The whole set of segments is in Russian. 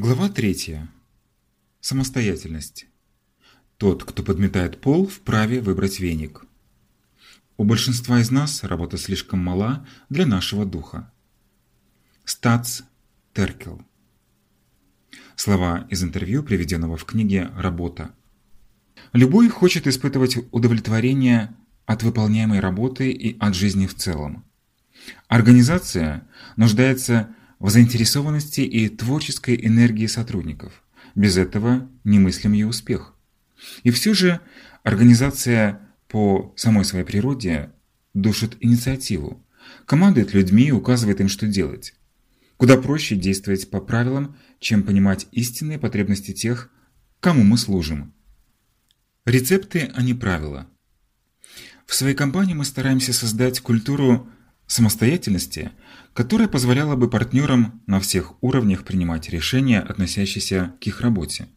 Глава 3. Самостоятельность. Тот, кто подметает пол, вправе выбрать веник. У большинства из нас работа слишком мала для нашего духа. Стац Теркел. Слова из интервью, приведенного в книге «Работа». Любой хочет испытывать удовлетворение от выполняемой работы и от жизни в целом. Организация нуждается в заинтересованности и творческой энергии сотрудников. Без этого немыслим ее успех. И все же организация по самой своей природе душит инициативу, командует людьми и указывает им, что делать. Куда проще действовать по правилам, чем понимать истинные потребности тех, кому мы служим. Рецепты, а не правила. В своей компании мы стараемся создать культуру самостоятельности, которая позволяла бы партнерам на всех уровнях принимать решения, относящиеся к их работе.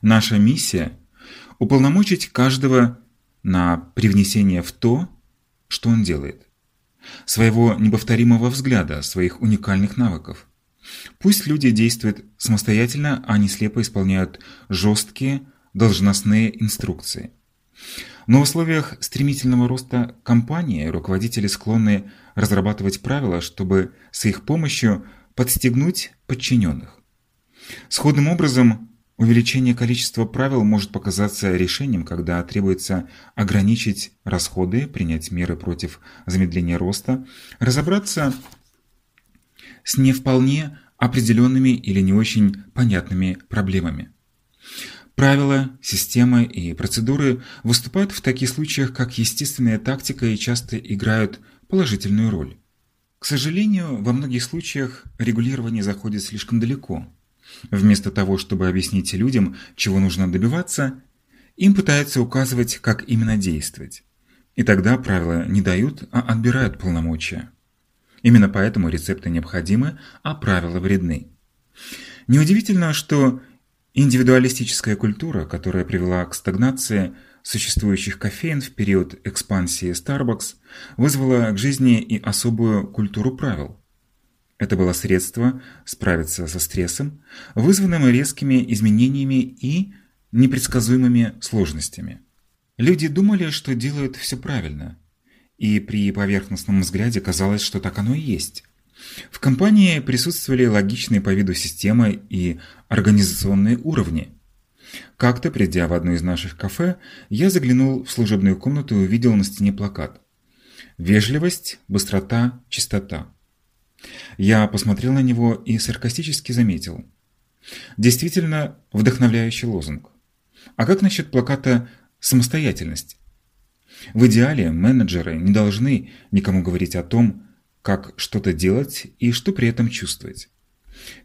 Наша миссия – уполномочить каждого на привнесение в то, что он делает. Своего неповторимого взгляда, своих уникальных навыков. Пусть люди действуют самостоятельно, а не слепо исполняют жесткие должностные инструкции. Но в условиях стремительного роста компании руководители склонны разрабатывать правила, чтобы с их помощью подстегнуть подчиненных. Сходным образом, увеличение количества правил может показаться решением, когда требуется ограничить расходы, принять меры против замедления роста, разобраться с не вполне определенными или не очень понятными проблемами. Правила, системы и процедуры выступают в таких случаях как естественная тактика и часто играют положительную роль. К сожалению, во многих случаях регулирование заходит слишком далеко. Вместо того, чтобы объяснить людям, чего нужно добиваться, им пытаются указывать, как именно действовать. И тогда правила не дают, а отбирают полномочия. Именно поэтому рецепты необходимы, а правила вредны. Неудивительно, что Индивидуалистическая культура, которая привела к стагнации существующих кофеин в период экспансии Starbucks, вызвала к жизни и особую культуру правил. Это было средство справиться со стрессом, вызванным резкими изменениями и непредсказуемыми сложностями. Люди думали, что делают все правильно, и при поверхностном взгляде казалось, что так оно и есть. В компании присутствовали логичные по виду системы и организационные уровни. Как-то, придя в одно из наших кафе, я заглянул в служебную комнату и увидел на стене плакат «Вежливость, быстрота, чистота». Я посмотрел на него и саркастически заметил. Действительно вдохновляющий лозунг. А как насчет плаката «Самостоятельность»? В идеале менеджеры не должны никому говорить о том, как что-то делать и что при этом чувствовать.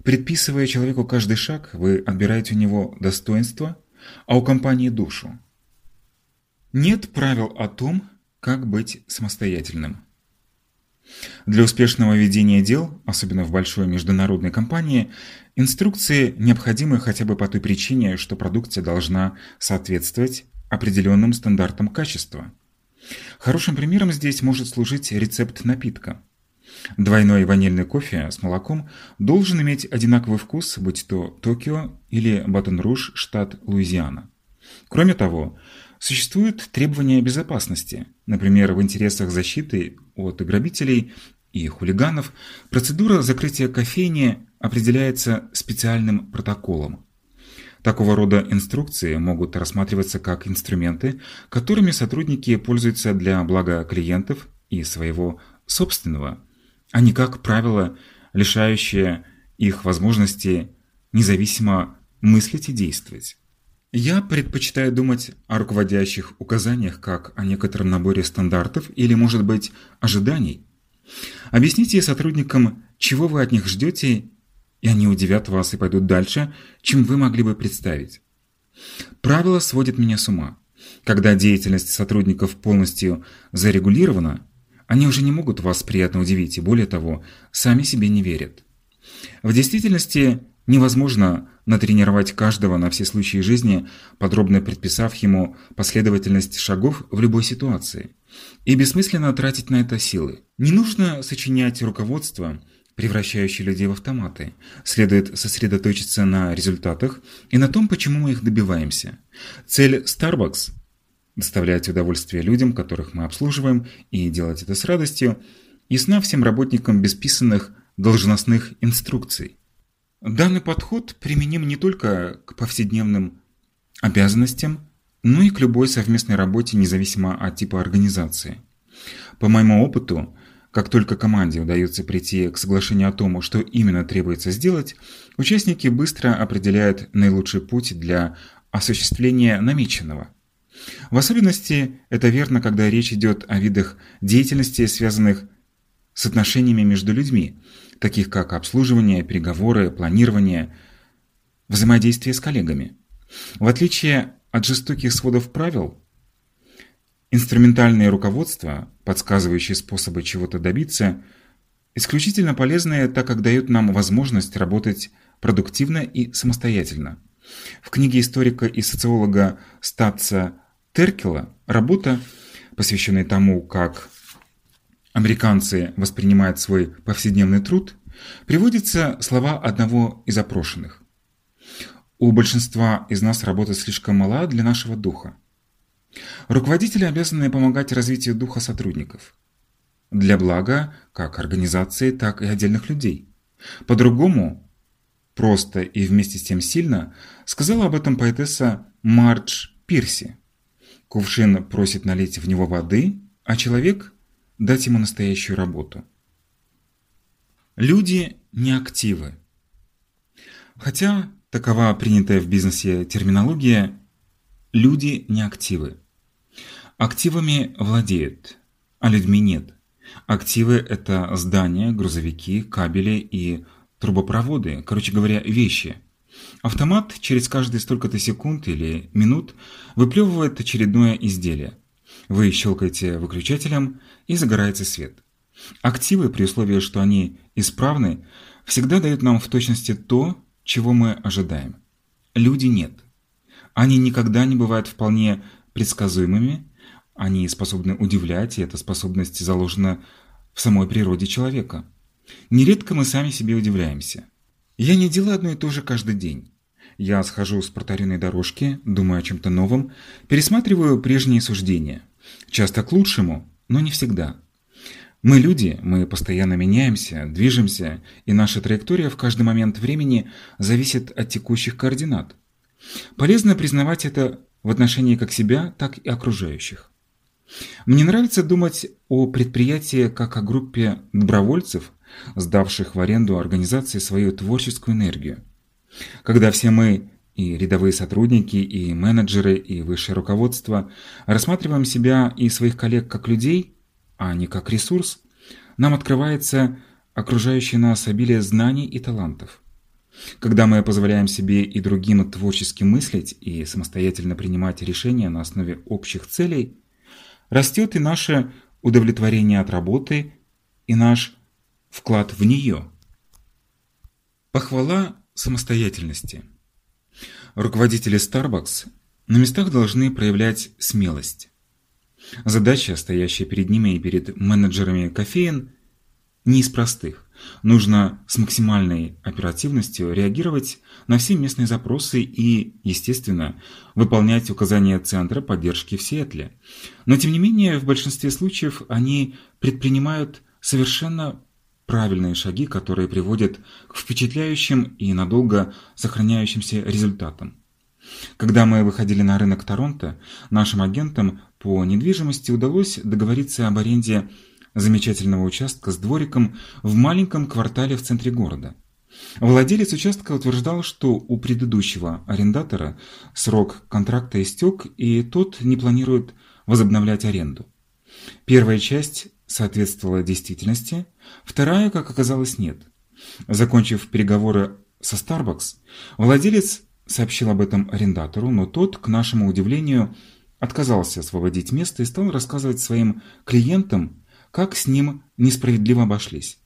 Предписывая человеку каждый шаг, вы отбираете у него достоинство, а у компании душу. Нет правил о том, как быть самостоятельным. Для успешного ведения дел, особенно в большой международной компании, инструкции необходимы хотя бы по той причине, что продукция должна соответствовать определенным стандартам качества. Хорошим примером здесь может служить рецепт напитка. Двойной ванильный кофе с молоком должен иметь одинаковый вкус, будь то Токио или Батон-Руж, штат Луизиана. Кроме того, существуют требования безопасности. Например, в интересах защиты от грабителей и хулиганов процедура закрытия кофейни определяется специальным протоколом. Такого рода инструкции могут рассматриваться как инструменты, которыми сотрудники пользуются для блага клиентов и своего собственного а не как правило, лишающее их возможности независимо мыслить и действовать. Я предпочитаю думать о руководящих указаниях как о некотором наборе стандартов или, может быть, ожиданий. Объясните сотрудникам, чего вы от них ждете, и они удивят вас и пойдут дальше, чем вы могли бы представить. Правило сводит меня с ума. Когда деятельность сотрудников полностью зарегулирована, они уже не могут вас приятно удивить и, более того, сами себе не верят. В действительности невозможно натренировать каждого на все случаи жизни, подробно предписав ему последовательность шагов в любой ситуации. И бессмысленно тратить на это силы. Не нужно сочинять руководство, превращающий людей в автоматы. Следует сосредоточиться на результатах и на том, почему мы их добиваемся. Цель Starbucks – доставлять удовольствие людям, которых мы обслуживаем, и делать это с радостью, ясна всем работникам без писанных должностных инструкций. Данный подход применим не только к повседневным обязанностям, но и к любой совместной работе, независимо от типа организации. По моему опыту, как только команде удается прийти к соглашению о том, что именно требуется сделать, участники быстро определяют наилучший путь для осуществления намеченного. В особенности это верно, когда речь идет о видах деятельности, связанных с отношениями между людьми, таких как обслуживание, переговоры, планирование, взаимодействие с коллегами. В отличие от жестоких сводов правил, Инструментальные руководства, подсказывающие способы чего-то добиться, исключительно полезные, так как дают нам возможность работать продуктивно и самостоятельно. В книге историка и социолога Статца Теркела работа, посвященная тому, как американцы воспринимают свой повседневный труд, приводятся слова одного из опрошенных. У большинства из нас работа слишком мала для нашего духа. Руководители обязаны помогать развитию духа сотрудников. Для блага как организации, так и отдельных людей. По-другому, просто и вместе с тем сильно, сказала об этом поэтесса Мардж Пирси. Кувшин просит налить в него воды, а человек – дать ему настоящую работу. Люди не активы. Хотя такова принятая в бизнесе терминология, люди не активы. Активами владеют, а людьми нет. Активы – это здания, грузовики, кабели и трубопроводы, короче говоря, вещи. Автомат через каждые столько-то секунд или минут выплевывает очередное изделие. Вы щелкаете выключателем и загорается свет. Активы, при условии, что они исправны, всегда дают нам в точности то, чего мы ожидаем. Люди нет. Они никогда не бывают вполне предсказуемыми, они способны удивлять, и эта способность заложена в самой природе человека. Нередко мы сами себе удивляемся. Я не делаю одно и то же каждый день. Я схожу с протаренной дорожки, думаю о чем-то новом, пересматриваю прежние суждения. Часто к лучшему, но не всегда. Мы люди, мы постоянно меняемся, движемся, и наша траектория в каждый момент времени зависит от текущих координат. Полезно признавать это в отношении как себя, так и окружающих. Мне нравится думать о предприятии как о группе добровольцев, сдавших в аренду организации свою творческую энергию. Когда все мы, и рядовые сотрудники, и менеджеры, и высшее руководство, рассматриваем себя и своих коллег как людей, а не как ресурс, нам открывается окружающее нас обилие знаний и талантов. Когда мы позволяем себе и другим творчески мыслить и самостоятельно принимать решения на основе общих целей, растет и наше удовлетворение от работы, и наш вклад в нее. Похвала самостоятельности. Руководители Starbucks на местах должны проявлять смелость. Задача, стоящая перед ними и перед менеджерами кофеин, не из простых. Нужно с максимальной оперативностью реагировать на все местные запросы и, естественно, выполнять указания Центра поддержки в Сиэтле. Но, тем не менее, в большинстве случаев они предпринимают совершенно правильные шаги, которые приводят к впечатляющим и надолго сохраняющимся результатам. Когда мы выходили на рынок Торонто, нашим агентам по недвижимости удалось договориться об аренде замечательного участка с двориком в маленьком квартале в центре города. Владелец участка утверждал, что у предыдущего арендатора срок контракта истек, и тот не планирует возобновлять аренду. Первая часть соответствовала действительности, вторая, как оказалось, нет. Закончив переговоры со Starbucks, владелец сообщил об этом арендатору, но тот, к нашему удивлению, отказался освободить место и стал рассказывать своим клиентам как с ним несправедливо обошлись.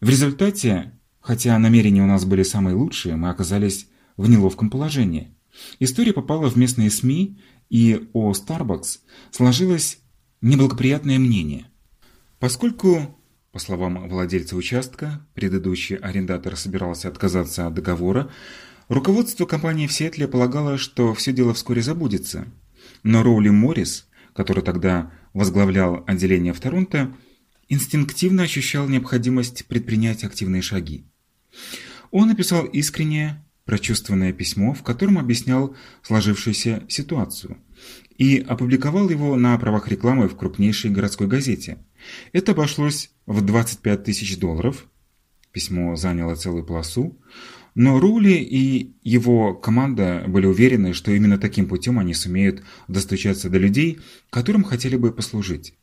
В результате, хотя намерения у нас были самые лучшие, мы оказались в неловком положении. История попала в местные СМИ, и о Starbucks сложилось неблагоприятное мнение. Поскольку По словам владельца участка, предыдущий арендатор собирался отказаться от договора, руководство компании в Сиэтле полагало, что все дело вскоре забудется. Но Роули Моррис, который тогда возглавлял отделение в Торонто, инстинктивно ощущал необходимость предпринять активные шаги. Он написал искреннее, прочувствованное письмо, в котором объяснял сложившуюся ситуацию, и опубликовал его на правах рекламы в крупнейшей городской газете. Это обошлось в 25 тысяч долларов. Письмо заняло целую полосу. Но Рули и его команда были уверены, что именно таким путем они сумеют достучаться до людей, которым хотели бы послужить.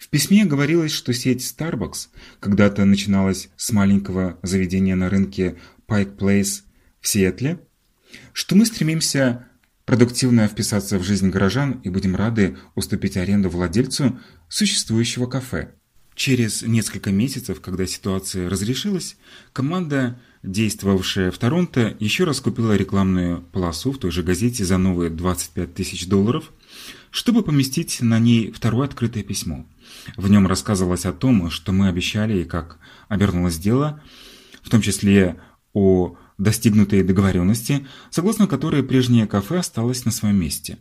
В письме говорилось, что сеть Starbucks когда-то начиналась с маленького заведения на рынке Pike Place в Сиэтле, что мы стремимся продуктивно вписаться в жизнь горожан и будем рады уступить аренду владельцу существующего кафе. Через несколько месяцев, когда ситуация разрешилась, команда, действовавшая в Торонто, еще раз купила рекламную полосу в той же газете за новые 25 тысяч долларов, чтобы поместить на ней второе открытое письмо. В нем рассказывалось о том, что мы обещали и как обернулось дело, в том числе о достигнутой договоренности, согласно которой прежнее кафе осталось на своем месте.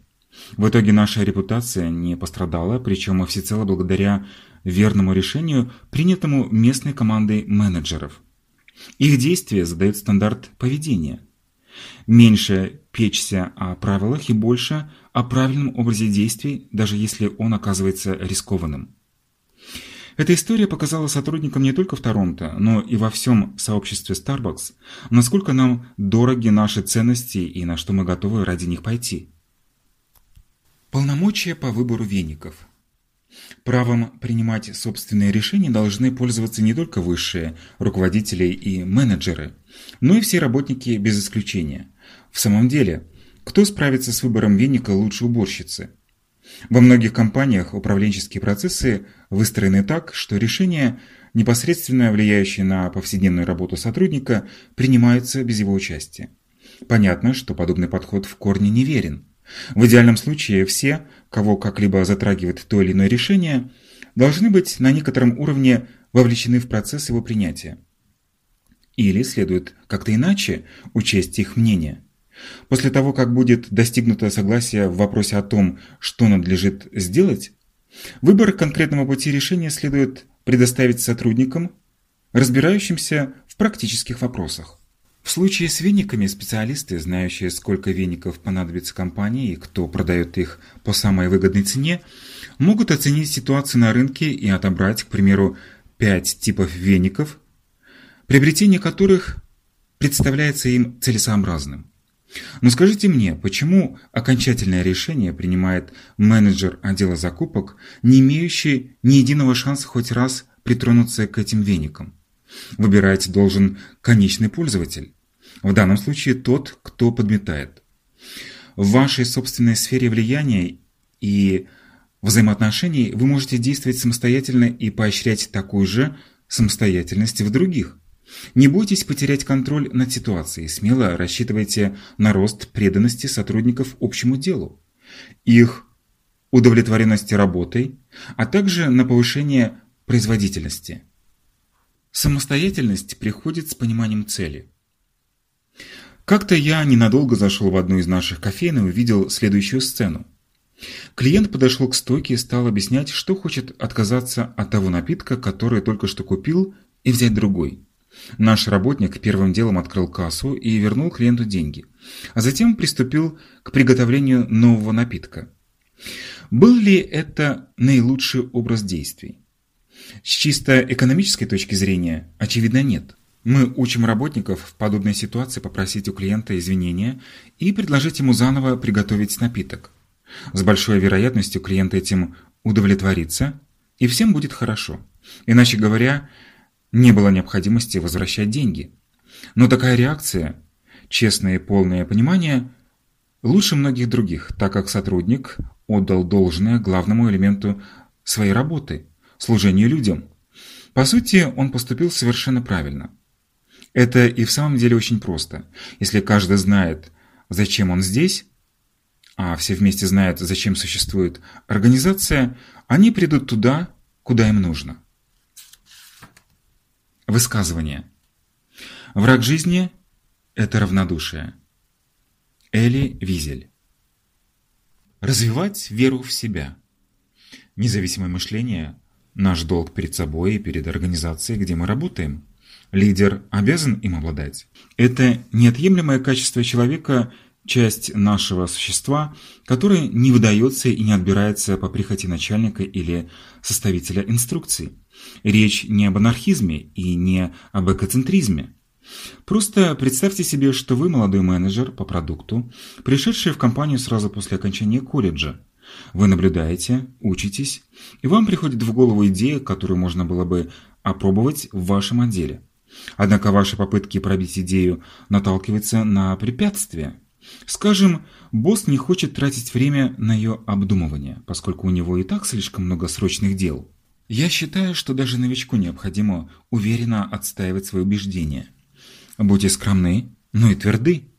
В итоге наша репутация не пострадала, причем всецело благодаря верному решению, принятому местной командой менеджеров. Их действия задают стандарт поведения. Меньше печься о правилах и больше о правильном образе действий, даже если он оказывается рискованным. Эта история показала сотрудникам не только в Торонто, но и во всем сообществе Starbucks, насколько нам дороги наши ценности и на что мы готовы ради них пойти. Полномочия по выбору веников. Правом принимать собственные решения должны пользоваться не только высшие руководители и менеджеры, но и все работники без исключения. В самом деле, кто справится с выбором веника лучше уборщицы? Во многих компаниях управленческие процессы выстроены так, что решения, непосредственно влияющие на повседневную работу сотрудника, принимаются без его участия. Понятно, что подобный подход в корне неверен. В идеальном случае все, кого как-либо затрагивает то или иное решение, должны быть на некотором уровне вовлечены в процесс его принятия. Или следует как-то иначе учесть их мнение – После того, как будет достигнуто согласие в вопросе о том, что надлежит сделать, выбор конкретного пути решения следует предоставить сотрудникам, разбирающимся в практических вопросах. В случае с вениками специалисты, знающие, сколько веников понадобится компании и кто продает их по самой выгодной цене, могут оценить ситуацию на рынке и отобрать, к примеру, 5 типов веников, приобретение которых представляется им целесообразным. Но скажите мне, почему окончательное решение принимает менеджер отдела закупок, не имеющий ни единого шанса хоть раз притронуться к этим веникам? Выбирать должен конечный пользователь. В данном случае тот, кто подметает. В вашей собственной сфере влияния и взаимоотношений вы можете действовать самостоятельно и поощрять такую же самостоятельность в других. Не бойтесь потерять контроль над ситуацией, смело рассчитывайте на рост преданности сотрудников общему делу, их удовлетворенности работой, а также на повышение производительности. Самостоятельность приходит с пониманием цели. Как-то я ненадолго зашел в одну из наших кофеин и увидел следующую сцену. Клиент подошел к стойке и стал объяснять, что хочет отказаться от того напитка, который только что купил, и взять другой. Наш работник первым делом открыл кассу и вернул клиенту деньги, а затем приступил к приготовлению нового напитка. Был ли это наилучший образ действий? С чисто экономической точки зрения, очевидно, нет. Мы учим работников в подобной ситуации попросить у клиента извинения и предложить ему заново приготовить напиток. С большой вероятностью клиент этим удовлетворится, и всем будет хорошо. Иначе говоря, не было необходимости возвращать деньги. Но такая реакция, честное и полное понимание, лучше многих других, так как сотрудник отдал должное главному элементу своей работы – служению людям. По сути, он поступил совершенно правильно. Это и в самом деле очень просто. Если каждый знает, зачем он здесь, а все вместе знают, зачем существует организация, они придут туда, куда им нужно. Высказывание. Враг жизни – это равнодушие. Эли Визель. Развивать веру в себя. Независимое мышление – наш долг перед собой и перед организацией, где мы работаем. Лидер обязан им обладать. Это неотъемлемое качество человека – часть нашего существа, которая не выдается и не отбирается по прихоти начальника или составителя инструкций. Речь не об анархизме и не об экоцентризме. Просто представьте себе, что вы молодой менеджер по продукту, пришедший в компанию сразу после окончания колледжа. Вы наблюдаете, учитесь, и вам приходит в голову идея, которую можно было бы опробовать в вашем отделе. Однако ваши попытки пробить идею наталкиваются на препятствия. Скажем, босс не хочет тратить время на ее обдумывание, поскольку у него и так слишком много срочных дел. Я считаю, что даже новичку необходимо уверенно отстаивать свои убеждения. Будьте скромны, но и тверды.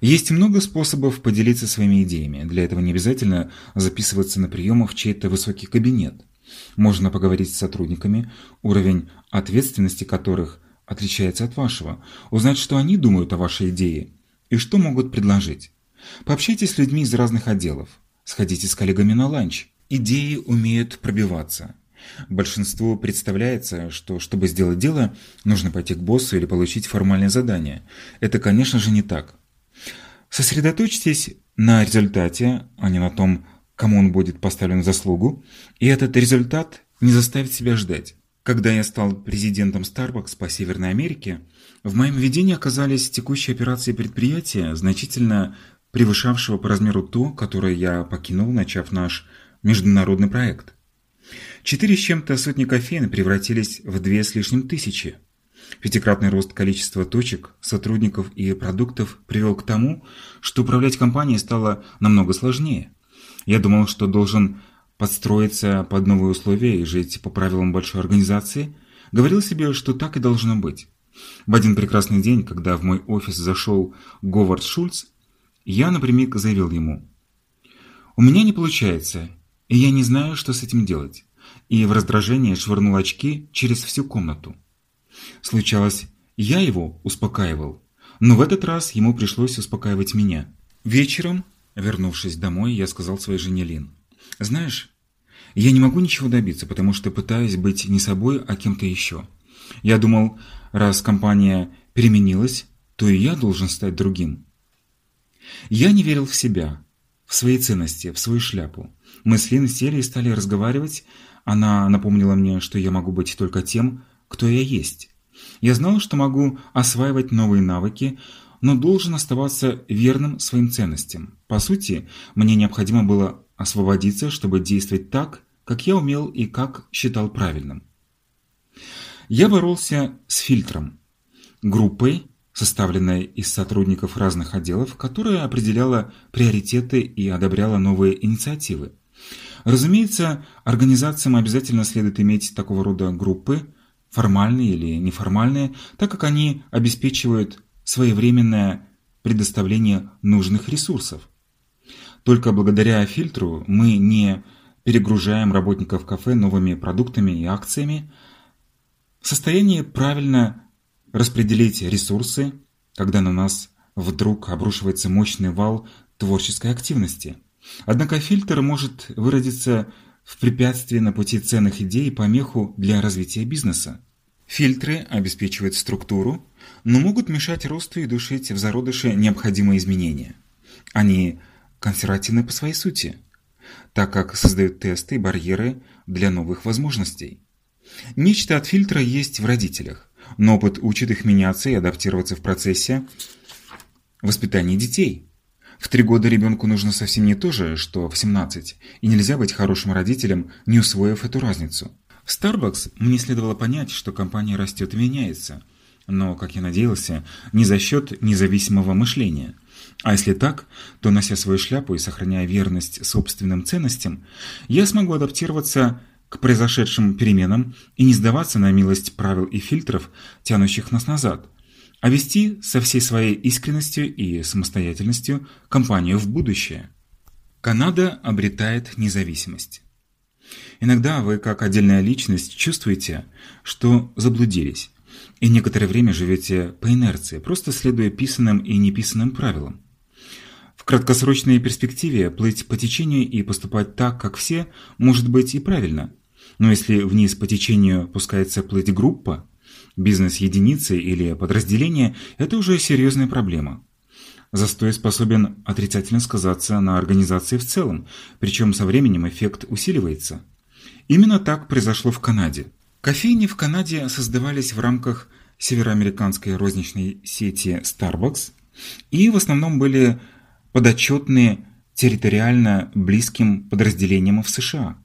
Есть много способов поделиться своими идеями. Для этого не обязательно записываться на прием в чей-то высокий кабинет. Можно поговорить с сотрудниками, уровень ответственности которых отличается от вашего, узнать, что они думают о вашей идее и что могут предложить. Пообщайтесь с людьми из разных отделов. Сходите с коллегами на ланч. Идеи умеют пробиваться. Большинству представляется, что чтобы сделать дело, нужно пойти к боссу или получить формальное задание. Это, конечно же, не так. Сосредоточьтесь на результате, а не на том, кому он будет поставлен в заслугу, и этот результат не заставит себя ждать. Когда я стал президентом Starbucks по Северной Америке, в моем видении оказались текущие операции предприятия, значительно превышавшего по размеру то, которое я покинул, начав наш международный проект. Четыре с чем-то сотни кофеин превратились в две с лишним тысячи. Пятикратный рост количества точек, сотрудников и продуктов привел к тому, что управлять компанией стало намного сложнее. Я думал, что должен подстроиться под новые условия и жить по правилам большой организации, говорил себе, что так и должно быть. В один прекрасный день, когда в мой офис зашел Говард Шульц, я напрямик заявил ему, «У меня не получается, и я не знаю, что с этим делать и в раздражении швырнул очки через всю комнату. Случалось, я его успокаивал, но в этот раз ему пришлось успокаивать меня. Вечером, вернувшись домой, я сказал своей жене Лин, «Знаешь, я не могу ничего добиться, потому что пытаюсь быть не собой, а кем-то еще. Я думал, раз компания переменилась, то и я должен стать другим». Я не верил в себя, в свои ценности, в свою шляпу. Мы с Лин сели и стали разговаривать, она напомнила мне, что я могу быть только тем, кто я есть. Я знал, что могу осваивать новые навыки, но должен оставаться верным своим ценностям. По сути, мне необходимо было освободиться, чтобы действовать так, как я умел и как считал правильным. Я боролся с фильтром, группой, составленной из сотрудников разных отделов, которая определяла приоритеты и одобряла новые инициативы. Разумеется, организациям обязательно следует иметь такого рода группы, формальные или неформальные, так как они обеспечивают своевременное предоставление нужных ресурсов. Только благодаря фильтру мы не перегружаем работников кафе новыми продуктами и акциями, в состоянии правильно распределить ресурсы, когда на нас вдруг обрушивается мощный вал творческой активности – Однако фильтр может выродиться в препятствие на пути ценных идей и помеху для развития бизнеса. Фильтры обеспечивают структуру, но могут мешать росту и душить в зародыше необходимые изменения. Они консервативны по своей сути, так как создают тесты и барьеры для новых возможностей. Нечто от фильтра есть в родителях, но опыт учит их меняться и адаптироваться в процессе воспитания детей – в три года ребенку нужно совсем не то же, что в 17, и нельзя быть хорошим родителем, не усвоив эту разницу. В Starbucks мне следовало понять, что компания растет и меняется, но, как я надеялся, не за счет независимого мышления. А если так, то, нося свою шляпу и сохраняя верность собственным ценностям, я смогу адаптироваться к произошедшим переменам и не сдаваться на милость правил и фильтров, тянущих нас назад – а вести со всей своей искренностью и самостоятельностью компанию в будущее. Канада обретает независимость. Иногда вы, как отдельная личность, чувствуете, что заблудились. и некоторое время живете по инерции, просто следуя писанным и неписанным правилам. В краткосрочной перспективе плыть по течению и поступать так, как все, может быть и правильно. Но если вниз по течению пускается плыть группа, бизнес-единицы или подразделение, это уже серьезная проблема. Застой способен отрицательно сказаться на организации в целом, причем со временем эффект усиливается. Именно так произошло в Канаде. Кофейни в Канаде создавались в рамках североамериканской розничной сети Starbucks и в основном были подотчетны территориально близким подразделениям в США.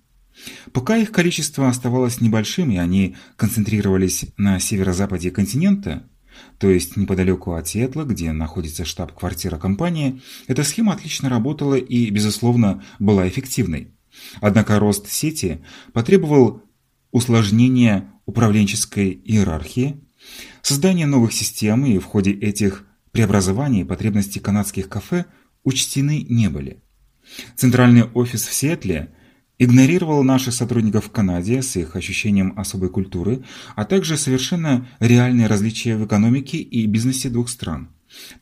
Пока их количество оставалось небольшим, и они концентрировались на северо-западе континента, то есть неподалеку от Сиэтла, где находится штаб-квартира компании, эта схема отлично работала и, безусловно, была эффективной. Однако рост сети потребовал усложнения управленческой иерархии, создания новых систем, и в ходе этих преобразований потребности канадских кафе учтены не были. Центральный офис в Сиэтле игнорировал наших сотрудников в Канаде с их ощущением особой культуры, а также совершенно реальные различия в экономике и бизнесе двух стран.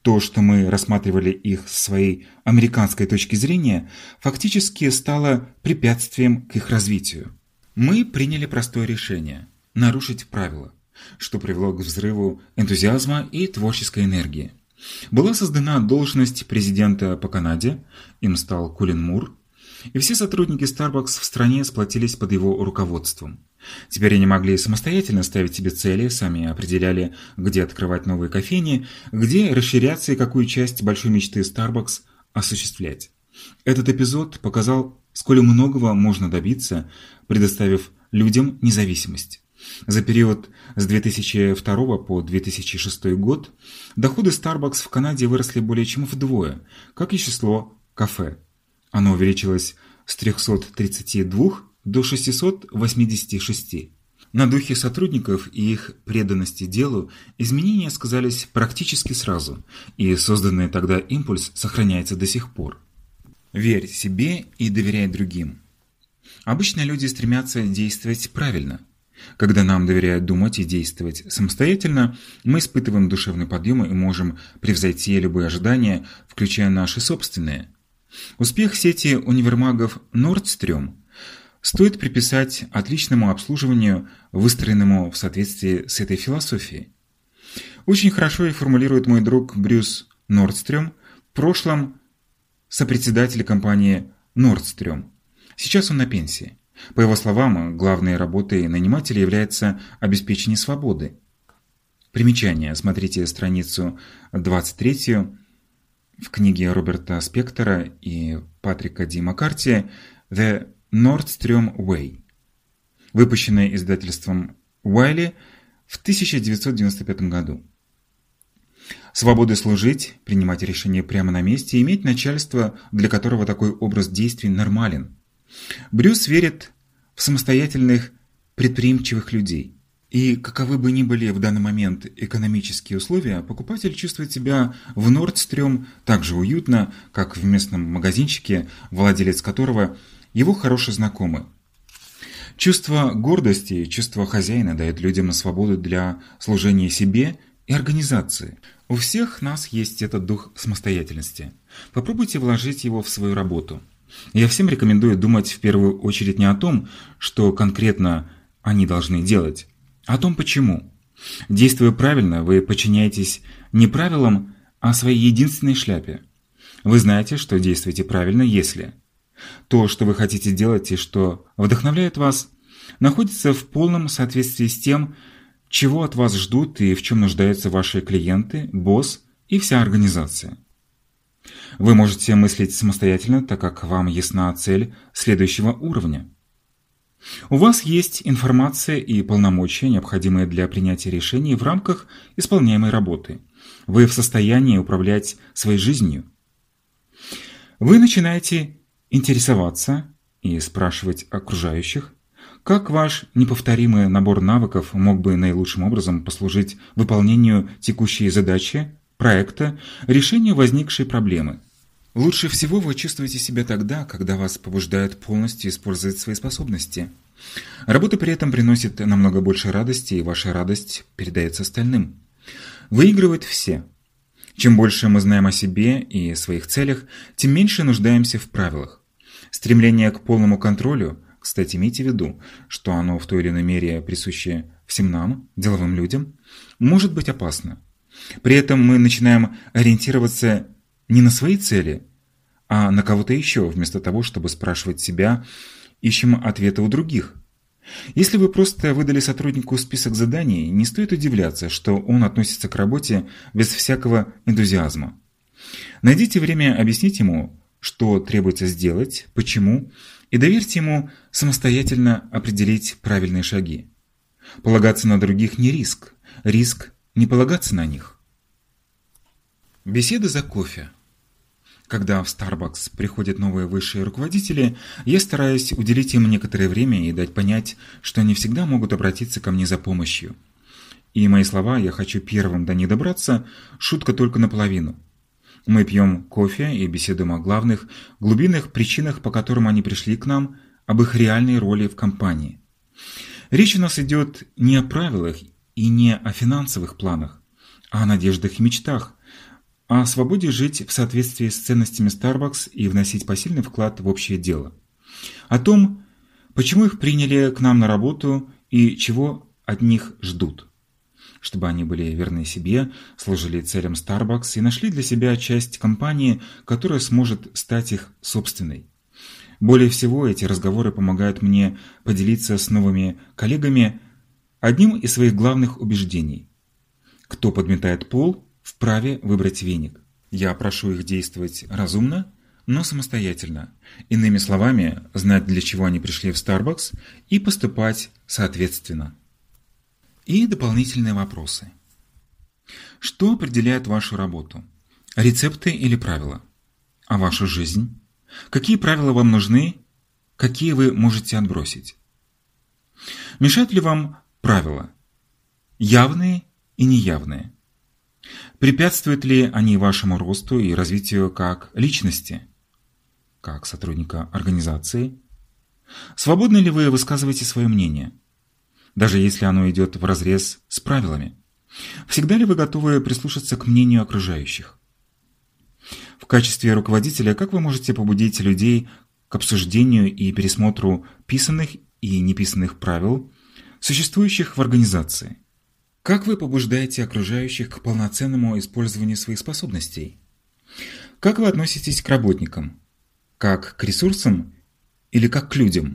То, что мы рассматривали их с своей американской точки зрения, фактически стало препятствием к их развитию. Мы приняли простое решение – нарушить правила, что привело к взрыву энтузиазма и творческой энергии. Была создана должность президента по Канаде, им стал Кулин Мур, и все сотрудники Starbucks в стране сплотились под его руководством. Теперь они могли самостоятельно ставить себе цели, сами определяли, где открывать новые кофейни, где расширяться и какую часть большой мечты Starbucks осуществлять. Этот эпизод показал, сколь многого можно добиться, предоставив людям независимость. За период с 2002 по 2006 год доходы Starbucks в Канаде выросли более чем вдвое, как и число кафе. Оно увеличилось с 332 до 686. На духе сотрудников и их преданности делу изменения сказались практически сразу, и созданный тогда импульс сохраняется до сих пор. Верь себе и доверяй другим. Обычно люди стремятся действовать правильно – когда нам доверяют думать и действовать самостоятельно, мы испытываем душевный подъем и можем превзойти любые ожидания, включая наши собственные. Успех сети универмагов Nordstrom стоит приписать отличному обслуживанию, выстроенному в соответствии с этой философией. Очень хорошо и формулирует мой друг Брюс Нордстрём, в прошлом сопредседатель компании Nordstrom. Сейчас он на пенсии. По его словам, главной работой нанимателя является обеспечение свободы. Примечание. Смотрите страницу 23 в книге Роберта Спектора и Патрика Ди Маккарти «The Nordstrom Way», выпущенная издательством Уайли в 1995 году. Свобода служить, принимать решения прямо на месте, иметь начальство, для которого такой образ действий нормален – Брюс верит в самостоятельных, предприимчивых людей. И каковы бы ни были в данный момент экономические условия, покупатель чувствует себя в Нордстрём так же уютно, как в местном магазинчике, владелец которого его хороший знакомый. Чувство гордости, чувство хозяина дает людям свободу для служения себе и организации. У всех нас есть этот дух самостоятельности. Попробуйте вложить его в свою работу – я всем рекомендую думать в первую очередь не о том, что конкретно они должны делать, о том почему. Действуя правильно, вы подчиняетесь не правилам, а своей единственной шляпе. Вы знаете, что действуете правильно, если то, что вы хотите делать и что вдохновляет вас, находится в полном соответствии с тем, чего от вас ждут и в чем нуждаются ваши клиенты, босс и вся организация. Вы можете мыслить самостоятельно, так как вам ясна цель следующего уровня. У вас есть информация и полномочия, необходимые для принятия решений в рамках исполняемой работы. Вы в состоянии управлять своей жизнью. Вы начинаете интересоваться и спрашивать окружающих, как ваш неповторимый набор навыков мог бы наилучшим образом послужить выполнению текущей задачи проекта решения возникшей проблемы. Лучше всего вы чувствуете себя тогда, когда вас побуждают полностью использовать свои способности. Работа при этом приносит намного больше радости, и ваша радость передается остальным. Выигрывают все. Чем больше мы знаем о себе и своих целях, тем меньше нуждаемся в правилах. Стремление к полному контролю, кстати, имейте в виду, что оно в той или иной мере присуще всем нам, деловым людям, может быть опасно. При этом мы начинаем ориентироваться не на свои цели, а на кого-то еще, вместо того, чтобы спрашивать себя, ищем ответы у других. Если вы просто выдали сотруднику список заданий, не стоит удивляться, что он относится к работе без всякого энтузиазма. Найдите время объяснить ему, что требуется сделать, почему, и доверьте ему самостоятельно определить правильные шаги. Полагаться на других не риск, риск не полагаться на них. Беседы за кофе. Когда в Starbucks приходят новые высшие руководители, я стараюсь уделить им некоторое время и дать понять, что они всегда могут обратиться ко мне за помощью. И мои слова «я хочу первым до них добраться» – шутка только наполовину. Мы пьем кофе и беседуем о главных, глубинных причинах, по которым они пришли к нам, об их реальной роли в компании. Речь у нас идет не о правилах и не о финансовых планах, а о надеждах и мечтах, о свободе жить в соответствии с ценностями Starbucks и вносить посильный вклад в общее дело. О том, почему их приняли к нам на работу и чего от них ждут. Чтобы они были верны себе, служили целям Starbucks и нашли для себя часть компании, которая сможет стать их собственной. Более всего эти разговоры помогают мне поделиться с новыми коллегами одним из своих главных убеждений. Кто подметает пол, вправе выбрать веник. Я прошу их действовать разумно, но самостоятельно. Иными словами, знать, для чего они пришли в Starbucks и поступать соответственно. И дополнительные вопросы. Что определяет вашу работу? Рецепты или правила? А вашу жизнь? Какие правила вам нужны? Какие вы можете отбросить? Мешают ли вам правила? Явные и неявные? Препятствуют ли они вашему росту и развитию как личности, как сотрудника организации? Свободны ли вы высказываете свое мнение, даже если оно идет вразрез с правилами? Всегда ли вы готовы прислушаться к мнению окружающих? В качестве руководителя как вы можете побудить людей к обсуждению и пересмотру писанных и неписанных правил, существующих в организации? Как вы побуждаете окружающих к полноценному использованию своих способностей? Как вы относитесь к работникам? Как к ресурсам или как к людям?